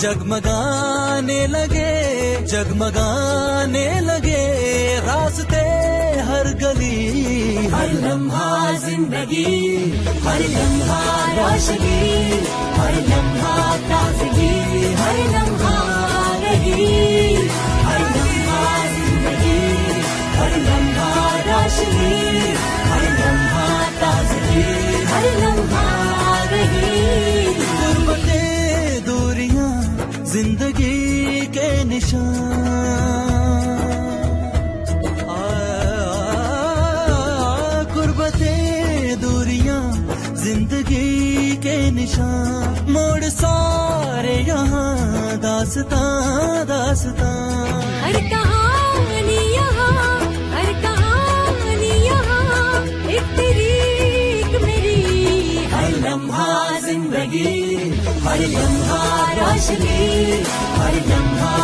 जगमगाने लगे जगमगाने लगे रास्ते हर गली। हर लम्हा ज़िंदगी, हर लम्हा रोशनी, हर लम्हा ताजगी, हर लम्हा रही। हर लम्हा ज़िंदगी, हर लम्हा रोशनी। के निशान। मोड़ सारे यहाँ दासता दासता। हर कहानी यहाँ हर कहानी यहाँ एक तेरी एक मेरी हर लम्हा ज़िंदगी हर लम्हा रोशनी हर लम्हा